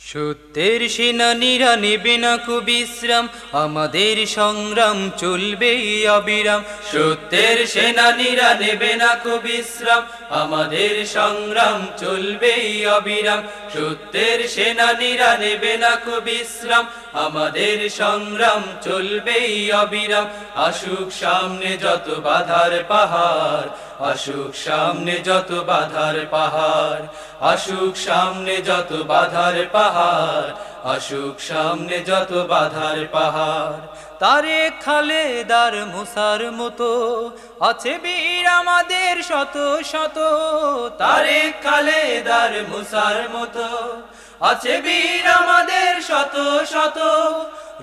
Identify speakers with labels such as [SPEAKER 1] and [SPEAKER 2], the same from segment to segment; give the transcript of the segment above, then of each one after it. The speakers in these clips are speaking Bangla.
[SPEAKER 1] সত্যের সেনানীরা নেবে না বিশ্রাম, আমাদের সংগ্রাম চলবে অবিরাম। সত্যের সেনানীরা নেবে না বিশ্রাম, আমাদের সংগ্রাম চলবে অবিরাম। সত্যের সেনানীরা নেবে না বিশ্রাম, আমাদের সংগ্রাম চলবে অবিরাম। আসুক সামনে যত বাধার পাহাড়, আসুক সামনে যত বাধার পাহাড়, আসুক সামনে যত বাধার পাহাড়। আসুক সামনে যত বাধার পাহাড়। তারে খালেদার মুসার মতো, আছে বীর আমাদের শত শত। তারে খালেদার মুসার মতো, আছে বীর আমাদের শত শত।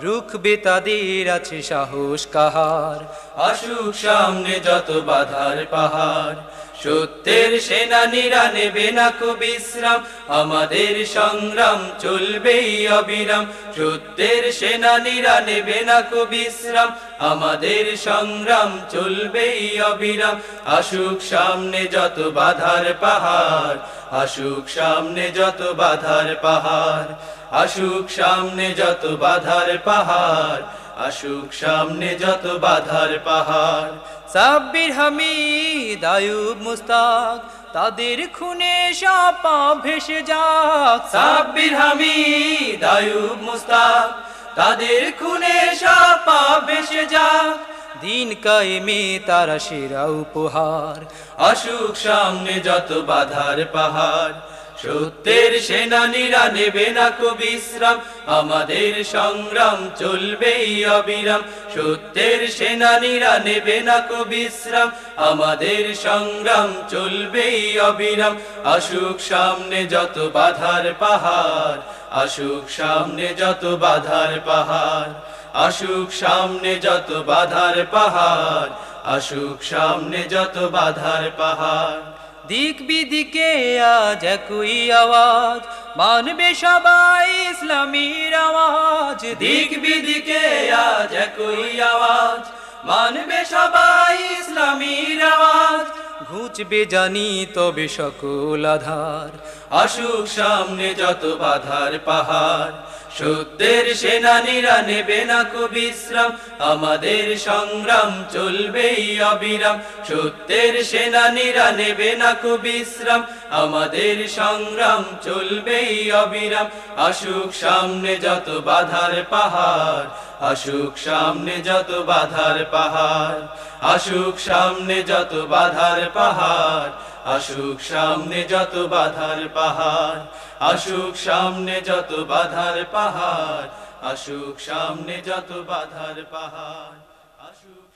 [SPEAKER 1] রুখবে তাদের আছে সাহস কাহার আসুক সামনে যত বাধার পাহাড়। সত্যের সেনানীরা নেবে না বিশ্রাম। আমাদের সংগ্রাম চলবেই অবিরাম। সত্যের সেনানীরা নেবে না বিশ্রাম। আমাদের সংগ্রাম চলবেই অবিরাম। আসুক সামনে যত বাধার পাহাড়। আসুক সামনে যত বাধার পাহাড়। আসুক সামনে যত বাধার পাহাড়। আসুক সামনে যত বাধার পাহাড়। সাব্বির হামিদ, আয়ুব মুস্তাক, তাদের খুনে সাপা ভেসে যাক। সাব্বির হামিদ, আয়ুব মুস্তাক, তাদের খুনে সাপা ভেসে যাক। দিন কায়েমে তারা সেরা উপহার। আসুক সামনে যত বাধার পাহাড়। সত্যের সেনানীরা নেবে না বিশ্রাম, আমাদের সংগ্রাম চলবেই অবিরাম। সত্যের সেনানীরা নেবে না বিশ্রাম, আমাদের সংগ্রাম চলবেই অবিরাম। আসুক সামনে যত বাধার পাহাড়, আসুক সামনে যত বাধার পাহাড়, আসুক সামনে যত বাধার পাহাড়, আসুক সামনে যত বাধার পাহাড়। দিক বিদিকে আজ একই আওয়াজ, মানবে সবাই ইসলামীর আওয়াজ। দিক বিদিকে আজ একই আওয়াজ, মানবে সবাই ইসলামীর আওয়াজ। ঘুচবে জানি তবে সকল আধার, আসুক সামনে যত বাধার পাহাড়। সত্যের সেনানীরা নেবে না বিশ্রাম আমাদের সংগ্রাম চলবেই অবিরাম। সত্যের সেনানীরা নেবে না বিশ্রাম আমাদের সংগ্রাম চলবেই অবিরাম। আসুক সামনে যত বাধার পাহাড়, আসুক সামনে যত বাধার পাহাড়, আসুক সামনে যত বাধার পাহাড় আসুক সামনে যত বাধার পাহাড়, আসুক সামনে যত বাধার পাহাড়, আসুক সামনে যত বাধার পাহাড়, আসুক